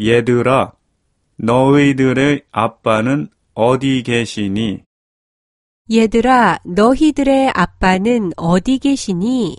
얘들아, 너희들의 아빠는 어디 계시니? 얘들아, 너희들의 아빠는 어디 계시니?